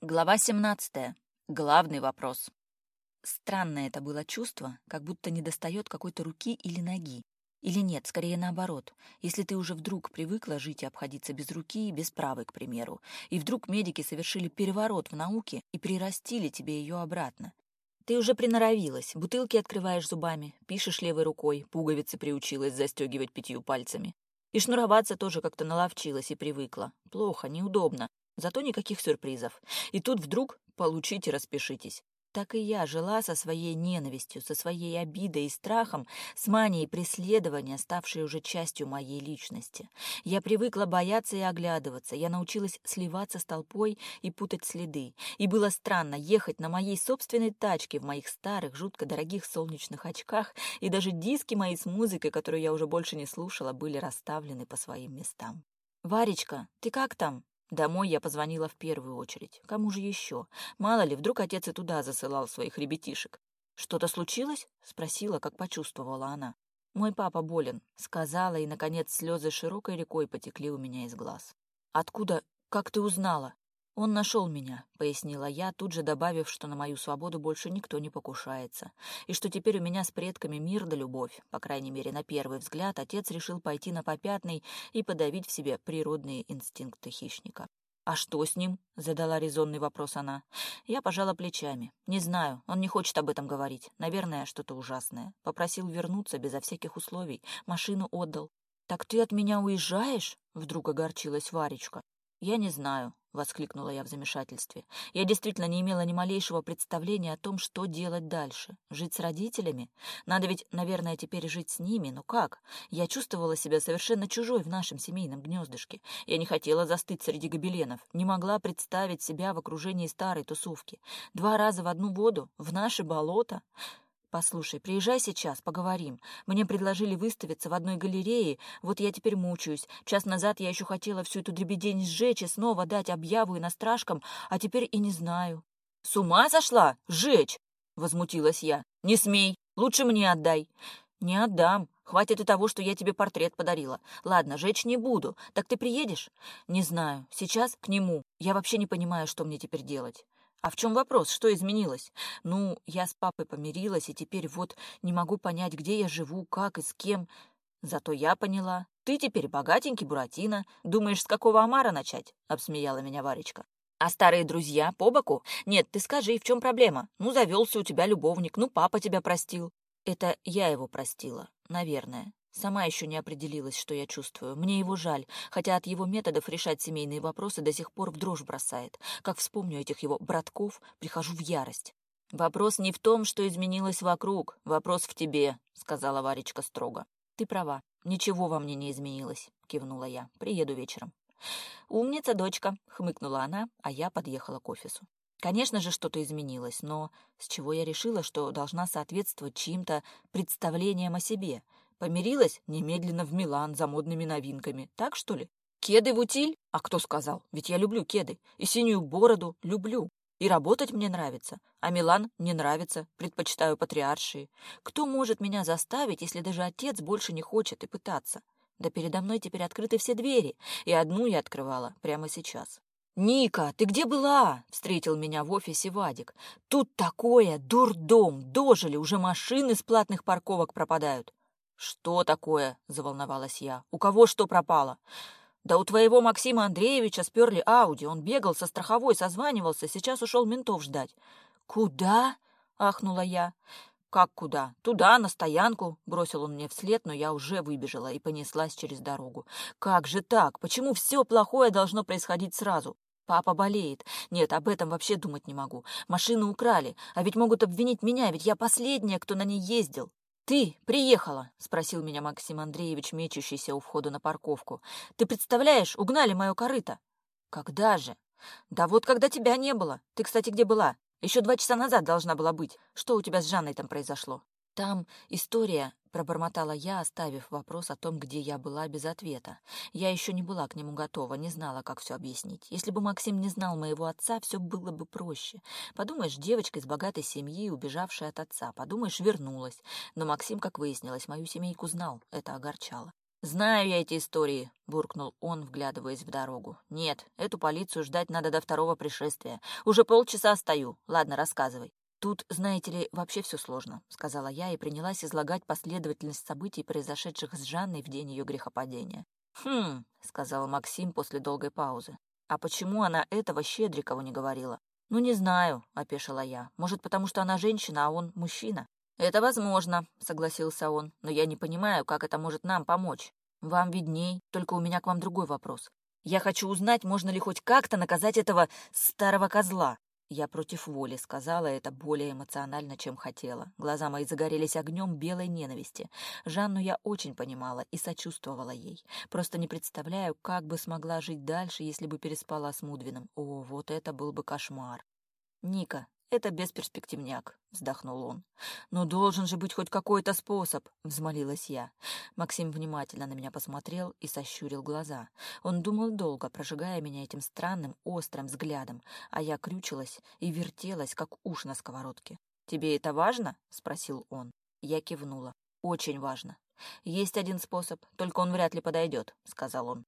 Глава 17. Главный вопрос. Странное это было чувство, как будто недостает какой-то руки или ноги. Или нет, скорее наоборот. Если ты уже вдруг привыкла жить и обходиться без руки и без правой, к примеру, и вдруг медики совершили переворот в науке и прирастили тебе ее обратно. Ты уже приноровилась, бутылки открываешь зубами, пишешь левой рукой, пуговицы приучилась застегивать пятью пальцами. И шнуроваться тоже как-то наловчилась и привыкла. Плохо, неудобно. Зато никаких сюрпризов. И тут вдруг получите, распишитесь. Так и я жила со своей ненавистью, со своей обидой и страхом, с манией преследования, ставшей уже частью моей личности. Я привыкла бояться и оглядываться, я научилась сливаться с толпой и путать следы. И было странно ехать на моей собственной тачке в моих старых, жутко дорогих солнечных очках, и даже диски мои с музыкой, которую я уже больше не слушала, были расставлены по своим местам. «Варечка, ты как там?» Домой я позвонила в первую очередь. Кому же еще? Мало ли, вдруг отец и туда засылал своих ребятишек. «Что-то случилось?» — спросила, как почувствовала она. «Мой папа болен», — сказала, и, наконец, слезы широкой рекой потекли у меня из глаз. «Откуда? Как ты узнала?» Он нашел меня, пояснила я, тут же добавив, что на мою свободу больше никто не покушается, и что теперь у меня с предками мир да любовь. По крайней мере, на первый взгляд отец решил пойти на попятный и подавить в себе природные инстинкты хищника. «А что с ним?» — задала резонный вопрос она. Я пожала плечами. «Не знаю, он не хочет об этом говорить. Наверное, что-то ужасное. Попросил вернуться безо всяких условий. Машину отдал». «Так ты от меня уезжаешь?» — вдруг огорчилась Варечка. «Я не знаю. — воскликнула я в замешательстве. «Я действительно не имела ни малейшего представления о том, что делать дальше. Жить с родителями? Надо ведь, наверное, теперь жить с ними, но как? Я чувствовала себя совершенно чужой в нашем семейном гнездышке. Я не хотела застыть среди гобеленов, не могла представить себя в окружении старой тусовки. Два раза в одну воду, в наше болото...» Послушай, приезжай сейчас, поговорим. Мне предложили выставиться в одной галерее, вот я теперь мучаюсь. Час назад я еще хотела всю эту дребедень сжечь и снова дать объяву иностражкам, а теперь и не знаю. С ума сошла? Сжечь! Возмутилась я. Не смей, лучше мне отдай. Не отдам. Хватит и того, что я тебе портрет подарила. Ладно, жечь не буду. Так ты приедешь? Не знаю. Сейчас к нему. Я вообще не понимаю, что мне теперь делать. А в чем вопрос? Что изменилось? Ну, я с папой помирилась, и теперь вот не могу понять, где я живу, как и с кем. Зато я поняла. Ты теперь богатенький Буратино. Думаешь, с какого омара начать? Обсмеяла меня Варечка. А старые друзья по боку? Нет, ты скажи, в чем проблема? Ну, завелся у тебя любовник, ну, папа тебя простил. Это я его простила, наверное. Сама еще не определилась, что я чувствую. Мне его жаль, хотя от его методов решать семейные вопросы до сих пор в дрожь бросает. Как вспомню этих его братков, прихожу в ярость. «Вопрос не в том, что изменилось вокруг. Вопрос в тебе», — сказала Варечка строго. «Ты права. Ничего во мне не изменилось», — кивнула я. «Приеду вечером». «Умница, дочка», — хмыкнула она, а я подъехала к офису. Конечно же, что-то изменилось, но с чего я решила, что должна соответствовать чьим-то представлениям о себе — Помирилась немедленно в Милан за модными новинками, так что ли? Кеды в утиль? А кто сказал? Ведь я люблю кеды. И синюю бороду люблю. И работать мне нравится. А Милан не нравится. Предпочитаю патриаршие. Кто может меня заставить, если даже отец больше не хочет и пытаться? Да передо мной теперь открыты все двери. И одну я открывала прямо сейчас. «Ника, ты где была?» — встретил меня в офисе Вадик. «Тут такое! Дурдом! Дожили! Уже машины с платных парковок пропадают!» «Что такое?» — заволновалась я. «У кого что пропало?» «Да у твоего Максима Андреевича сперли Ауди. Он бегал со страховой, созванивался, сейчас ушел ментов ждать». «Куда?» — ахнула я. «Как куда? Туда, на стоянку!» — бросил он мне вслед, но я уже выбежала и понеслась через дорогу. «Как же так? Почему все плохое должно происходить сразу? Папа болеет. Нет, об этом вообще думать не могу. Машину украли, а ведь могут обвинить меня, ведь я последняя, кто на ней ездил. «Ты приехала?» — спросил меня Максим Андреевич, мечущийся у входа на парковку. «Ты представляешь, угнали мое корыто!» «Когда же?» «Да вот когда тебя не было. Ты, кстати, где была? Еще два часа назад должна была быть. Что у тебя с Жанной там произошло?» «Там история. Пробормотала я, оставив вопрос о том, где я была, без ответа. Я еще не была к нему готова, не знала, как все объяснить. Если бы Максим не знал моего отца, все было бы проще. Подумаешь, девочка из богатой семьи, убежавшая от отца. Подумаешь, вернулась. Но Максим, как выяснилось, мою семейку знал. Это огорчало. «Знаю я эти истории», — буркнул он, вглядываясь в дорогу. «Нет, эту полицию ждать надо до второго пришествия. Уже полчаса стою. Ладно, рассказывай». «Тут, знаете ли, вообще все сложно», — сказала я и принялась излагать последовательность событий, произошедших с Жанной в день ее грехопадения. «Хм», — сказал Максим после долгой паузы. «А почему она этого Щедрикову не говорила?» «Ну, не знаю», — опешила я. «Может, потому что она женщина, а он мужчина?» «Это возможно», — согласился он. «Но я не понимаю, как это может нам помочь. Вам видней, только у меня к вам другой вопрос. Я хочу узнать, можно ли хоть как-то наказать этого старого козла. Я против воли сказала это более эмоционально, чем хотела. Глаза мои загорелись огнем белой ненависти. Жанну я очень понимала и сочувствовала ей. Просто не представляю, как бы смогла жить дальше, если бы переспала с Мудвином. О, вот это был бы кошмар. «Ника, «Это бесперспективняк», — вздохнул он. «Но должен же быть хоть какой-то способ», — взмолилась я. Максим внимательно на меня посмотрел и сощурил глаза. Он думал долго, прожигая меня этим странным, острым взглядом, а я крючилась и вертелась, как уж на сковородке. «Тебе это важно?» — спросил он. Я кивнула. «Очень важно. Есть один способ, только он вряд ли подойдет», — сказал он.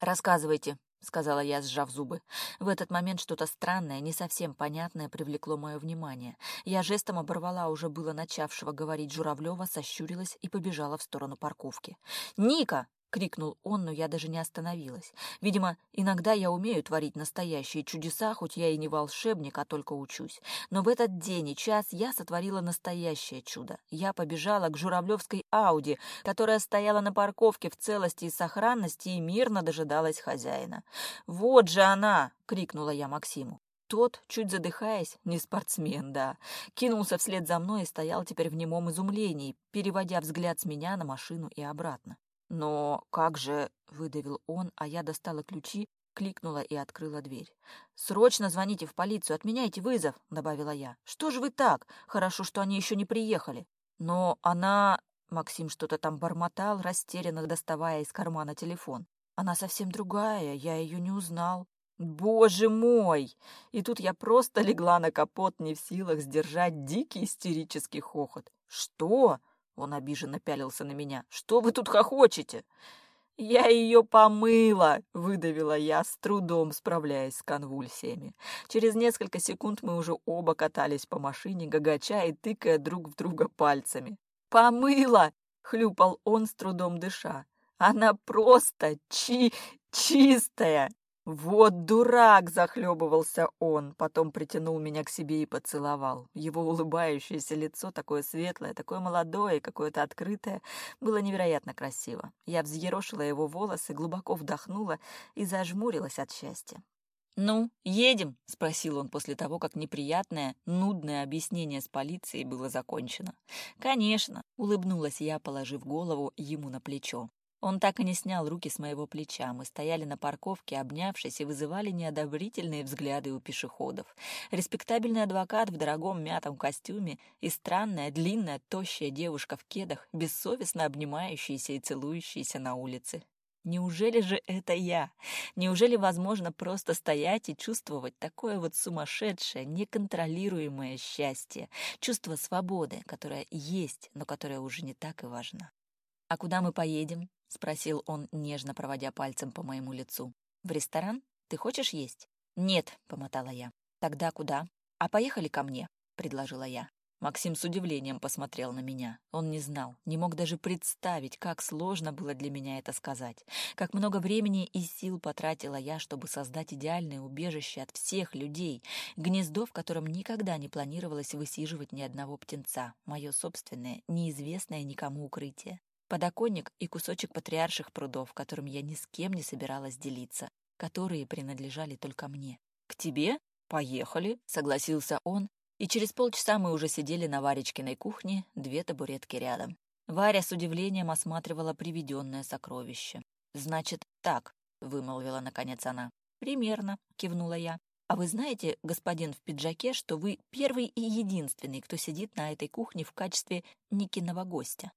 «Рассказывайте», — сказала я, сжав зубы. В этот момент что-то странное, не совсем понятное привлекло мое внимание. Я жестом оборвала уже было начавшего говорить Журавлева, сощурилась и побежала в сторону парковки. «Ника!» крикнул он, но я даже не остановилась. Видимо, иногда я умею творить настоящие чудеса, хоть я и не волшебник, а только учусь. Но в этот день и час я сотворила настоящее чудо. Я побежала к журавлевской Ауди, которая стояла на парковке в целости и сохранности и мирно дожидалась хозяина. «Вот же она!» — крикнула я Максиму. Тот, чуть задыхаясь, не спортсмен, да, кинулся вслед за мной и стоял теперь в немом изумлении, переводя взгляд с меня на машину и обратно. «Но как же...» — выдавил он, а я достала ключи, кликнула и открыла дверь. «Срочно звоните в полицию, отменяйте вызов», — добавила я. «Что же вы так? Хорошо, что они еще не приехали». «Но она...» — Максим что-то там бормотал, растерянно доставая из кармана телефон. «Она совсем другая, я ее не узнал». «Боже мой!» И тут я просто легла на капот, не в силах сдержать дикий истерический хохот. «Что?» Он обиженно пялился на меня. «Что вы тут хохочете?» «Я ее помыла!» — выдавила я, с трудом справляясь с конвульсиями. Через несколько секунд мы уже оба катались по машине, гагача и тыкая друг в друга пальцами. «Помыла!» — хлюпал он, с трудом дыша. «Она просто чи... чистая!» «Вот дурак!» — захлебывался он, потом притянул меня к себе и поцеловал. Его улыбающееся лицо, такое светлое, такое молодое, какое-то открытое, было невероятно красиво. Я взъерошила его волосы, глубоко вдохнула и зажмурилась от счастья. «Ну, едем?» — спросил он после того, как неприятное, нудное объяснение с полицией было закончено. «Конечно!» — улыбнулась я, положив голову ему на плечо. Он так и не снял руки с моего плеча. Мы стояли на парковке, обнявшись, и вызывали неодобрительные взгляды у пешеходов. Респектабельный адвокат в дорогом мятом костюме и странная, длинная, тощая девушка в кедах, бессовестно обнимающаяся и целующаяся на улице. Неужели же это я? Неужели возможно просто стоять и чувствовать такое вот сумасшедшее, неконтролируемое счастье, чувство свободы, которое есть, но которое уже не так и важно? «А куда мы поедем?» спросил он, нежно проводя пальцем по моему лицу. «В ресторан? Ты хочешь есть?» «Нет», — помотала я. «Тогда куда?» «А поехали ко мне», — предложила я. Максим с удивлением посмотрел на меня. Он не знал, не мог даже представить, как сложно было для меня это сказать. Как много времени и сил потратила я, чтобы создать идеальное убежище от всех людей, гнездо, в котором никогда не планировалось высиживать ни одного птенца, мое собственное, неизвестное никому укрытие подоконник и кусочек патриарших прудов, которым я ни с кем не собиралась делиться, которые принадлежали только мне. «К тебе? Поехали!» — согласился он, и через полчаса мы уже сидели на Варечкиной кухне, две табуретки рядом. Варя с удивлением осматривала приведенное сокровище. «Значит, так», — вымолвила наконец она. «Примерно», — кивнула я. «А вы знаете, господин в пиджаке, что вы первый и единственный, кто сидит на этой кухне в качестве Никиного гостя?»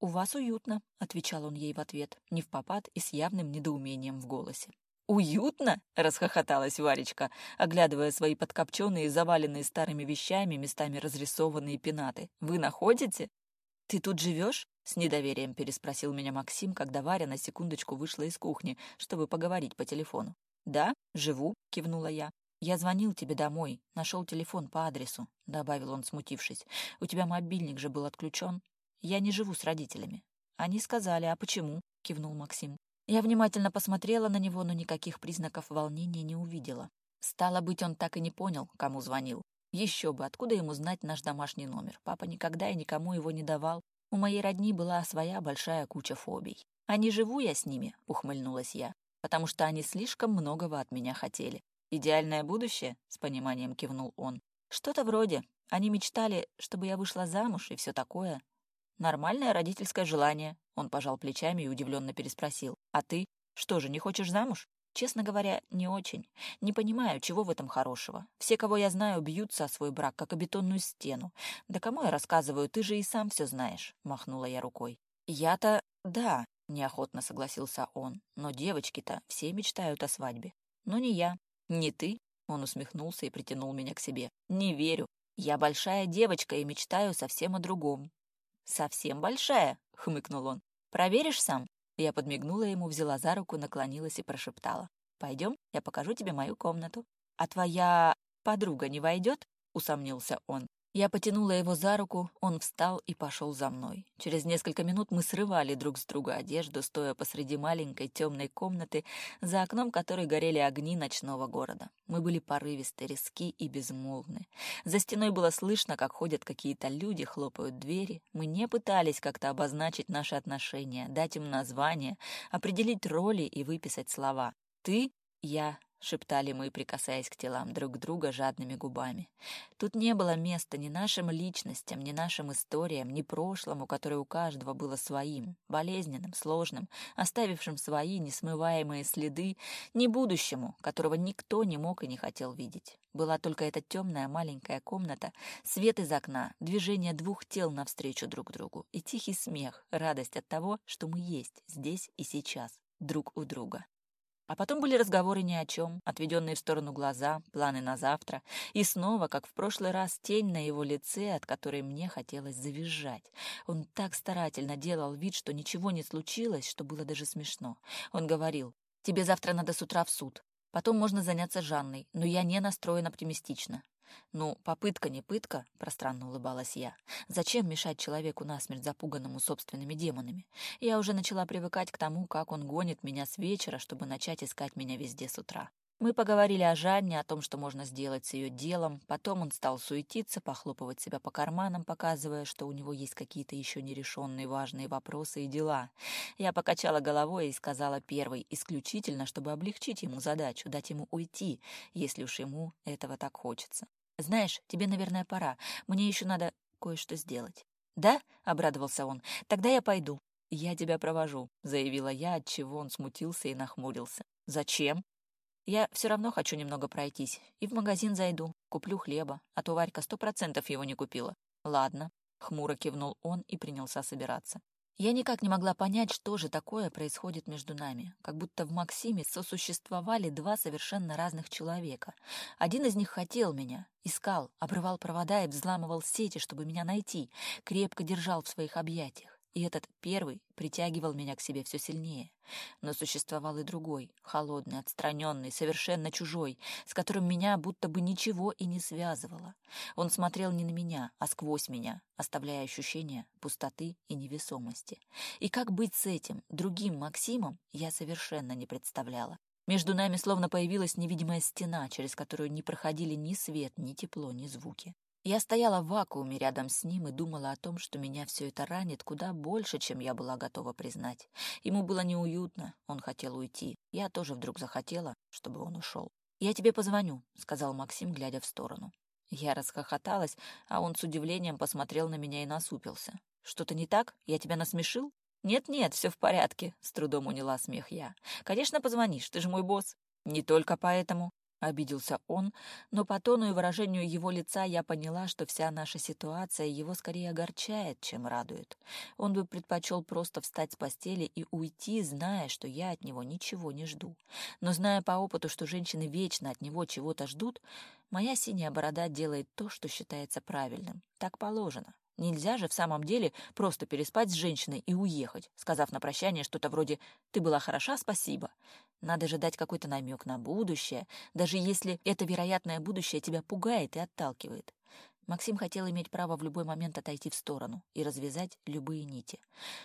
«У вас уютно», — отвечал он ей в ответ, не в попад и с явным недоумением в голосе. «Уютно?» — расхохоталась Варечка, оглядывая свои подкопченные, заваленные старыми вещами, местами разрисованные пенаты. «Вы находите?» «Ты тут живешь?» — с недоверием переспросил меня Максим, когда Варя на секундочку вышла из кухни, чтобы поговорить по телефону. «Да, живу», — кивнула я. «Я звонил тебе домой, нашел телефон по адресу», — добавил он, смутившись. «У тебя мобильник же был отключен». Я не живу с родителями. Они сказали, а почему? Кивнул Максим. Я внимательно посмотрела на него, но никаких признаков волнения не увидела. Стало быть, он так и не понял, кому звонил. Еще бы, откуда ему знать наш домашний номер? Папа никогда и никому его не давал. У моей родни была своя большая куча фобий. «А не живу я с ними», — ухмыльнулась я, «потому что они слишком многого от меня хотели». «Идеальное будущее?» — с пониманием кивнул он. «Что-то вроде. Они мечтали, чтобы я вышла замуж и все такое. «Нормальное родительское желание», — он пожал плечами и удивленно переспросил. «А ты? Что же, не хочешь замуж?» «Честно говоря, не очень. Не понимаю, чего в этом хорошего. Все, кого я знаю, бьются о свой брак, как о бетонную стену. Да кому я рассказываю, ты же и сам все знаешь», — махнула я рукой. «Я-то... да», — неохотно согласился он. «Но девочки-то все мечтают о свадьбе. Но не я. Не ты?» — он усмехнулся и притянул меня к себе. «Не верю. Я большая девочка и мечтаю совсем о другом совсем большая», — хмыкнул он. «Проверишь сам?» Я подмигнула ему, взяла за руку, наклонилась и прошептала. «Пойдем, я покажу тебе мою комнату». «А твоя подруга не войдет?» — усомнился он. Я потянула его за руку, он встал и пошел за мной. Через несколько минут мы срывали друг с друга одежду, стоя посреди маленькой темной комнаты, за окном которой горели огни ночного города. Мы были порывисты, резки и безмолвны. За стеной было слышно, как ходят какие-то люди, хлопают двери. Мы не пытались как-то обозначить наши отношения, дать им название, определить роли и выписать слова. «Ты», «Я», Шептали мы, прикасаясь к телам друг друга жадными губами. Тут не было места ни нашим личностям, ни нашим историям, ни прошлому, которое у каждого было своим, болезненным, сложным, оставившим свои несмываемые следы, ни будущему, которого никто не мог и не хотел видеть. Была только эта темная маленькая комната, свет из окна, движение двух тел навстречу друг другу и тихий смех, радость от того, что мы есть здесь и сейчас, друг у друга. А потом были разговоры ни о чем, отведенные в сторону глаза, планы на завтра. И снова, как в прошлый раз, тень на его лице, от которой мне хотелось завизжать. Он так старательно делал вид, что ничего не случилось, что было даже смешно. Он говорил, «Тебе завтра надо с утра в суд. Потом можно заняться Жанной, но я не настроен оптимистично. «Ну, попытка не пытка», — пространно улыбалась я. «Зачем мешать человеку насмерть запуганному собственными демонами? Я уже начала привыкать к тому, как он гонит меня с вечера, чтобы начать искать меня везде с утра». Мы поговорили о Жанне, о том, что можно сделать с ее делом. Потом он стал суетиться, похлопывать себя по карманам, показывая, что у него есть какие-то еще нерешенные важные вопросы и дела. Я покачала головой и сказала первой, исключительно, чтобы облегчить ему задачу, дать ему уйти, если уж ему этого так хочется. Знаешь, тебе, наверное, пора. Мне еще надо кое-что сделать. Да? обрадовался он. Тогда я пойду. Я тебя провожу, заявила я, от чего он смутился и нахмурился. Зачем? Я все равно хочу немного пройтись. И в магазин зайду, куплю хлеба, а то Варька сто процентов его не купила. Ладно, хмуро кивнул он и принялся собираться. Я никак не могла понять, что же такое происходит между нами, как будто в Максиме сосуществовали два совершенно разных человека. Один из них хотел меня, искал, обрывал провода и взламывал сети, чтобы меня найти, крепко держал в своих объятиях и этот первый притягивал меня к себе все сильнее. Но существовал и другой, холодный, отстраненный, совершенно чужой, с которым меня будто бы ничего и не связывало. Он смотрел не на меня, а сквозь меня, оставляя ощущение пустоты и невесомости. И как быть с этим, другим Максимом, я совершенно не представляла. Между нами словно появилась невидимая стена, через которую не проходили ни свет, ни тепло, ни звуки. Я стояла в вакууме рядом с ним и думала о том, что меня все это ранит куда больше, чем я была готова признать. Ему было неуютно, он хотел уйти. Я тоже вдруг захотела, чтобы он ушел. «Я тебе позвоню», — сказал Максим, глядя в сторону. Я расхохоталась, а он с удивлением посмотрел на меня и насупился. «Что-то не так? Я тебя насмешил?» «Нет-нет, все в порядке», — с трудом уняла смех я. «Конечно, позвонишь, ты же мой босс». «Не только поэтому. — обиделся он, но по тону и выражению его лица я поняла, что вся наша ситуация его скорее огорчает, чем радует. Он бы предпочел просто встать с постели и уйти, зная, что я от него ничего не жду. Но зная по опыту, что женщины вечно от него чего-то ждут, моя синяя борода делает то, что считается правильным. Так положено. Нельзя же в самом деле просто переспать с женщиной и уехать, сказав на прощание что-то вроде «ты была хороша, спасибо». Надо же дать какой-то намек на будущее, даже если это вероятное будущее тебя пугает и отталкивает. Максим хотел иметь право в любой момент отойти в сторону и развязать любые нити.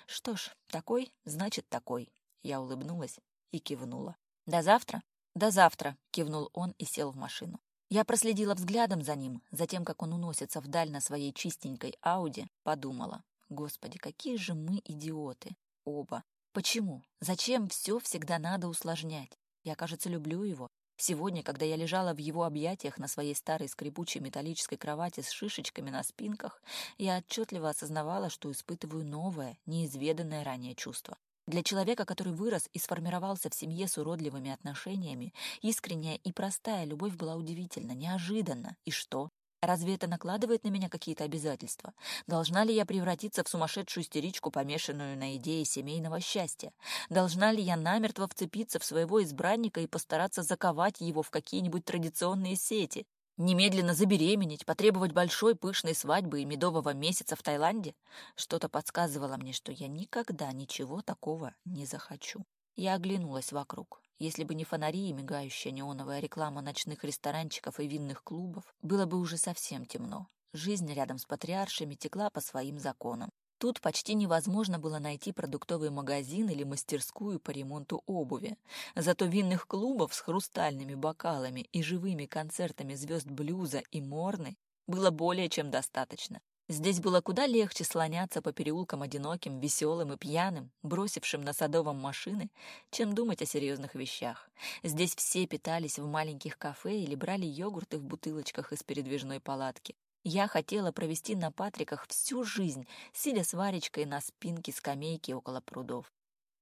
Что ж, такой значит такой. Я улыбнулась и кивнула. «До завтра?» «До завтра», — кивнул он и сел в машину. Я проследила взглядом за ним, за тем, как он уносится вдаль на своей чистенькой Ауди, подумала. Господи, какие же мы идиоты. Оба. Почему? Зачем все всегда надо усложнять? Я, кажется, люблю его. Сегодня, когда я лежала в его объятиях на своей старой скрипучей металлической кровати с шишечками на спинках, я отчетливо осознавала, что испытываю новое, неизведанное ранее чувство. Для человека, который вырос и сформировался в семье с уродливыми отношениями, искренняя и простая любовь была удивительна, неожиданна. И что? Разве это накладывает на меня какие-то обязательства? Должна ли я превратиться в сумасшедшую истеричку, помешанную на идее семейного счастья? Должна ли я намертво вцепиться в своего избранника и постараться заковать его в какие-нибудь традиционные сети? Немедленно забеременеть, потребовать большой пышной свадьбы и медового месяца в Таиланде? Что-то подсказывало мне, что я никогда ничего такого не захочу. Я оглянулась вокруг. Если бы не фонари и мигающая неоновая реклама ночных ресторанчиков и винных клубов, было бы уже совсем темно. Жизнь рядом с патриаршами текла по своим законам. Тут почти невозможно было найти продуктовый магазин или мастерскую по ремонту обуви. Зато винных клубов с хрустальными бокалами и живыми концертами звезд блюза и морны было более чем достаточно. Здесь было куда легче слоняться по переулкам одиноким, веселым и пьяным, бросившим на садовом машины, чем думать о серьезных вещах. Здесь все питались в маленьких кафе или брали йогурты в бутылочках из передвижной палатки. Я хотела провести на Патриках всю жизнь, сидя с Варечкой на спинке скамейки около прудов.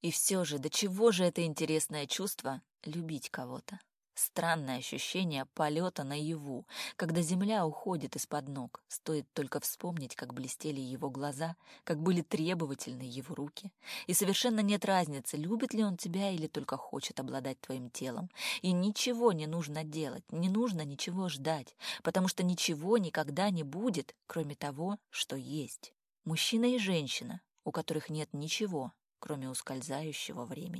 И все же, до чего же это интересное чувство — любить кого-то. Странное ощущение полета наяву, когда земля уходит из-под ног. Стоит только вспомнить, как блестели его глаза, как были требовательны его руки. И совершенно нет разницы, любит ли он тебя или только хочет обладать твоим телом. И ничего не нужно делать, не нужно ничего ждать, потому что ничего никогда не будет, кроме того, что есть. Мужчина и женщина, у которых нет ничего, кроме ускользающего времени.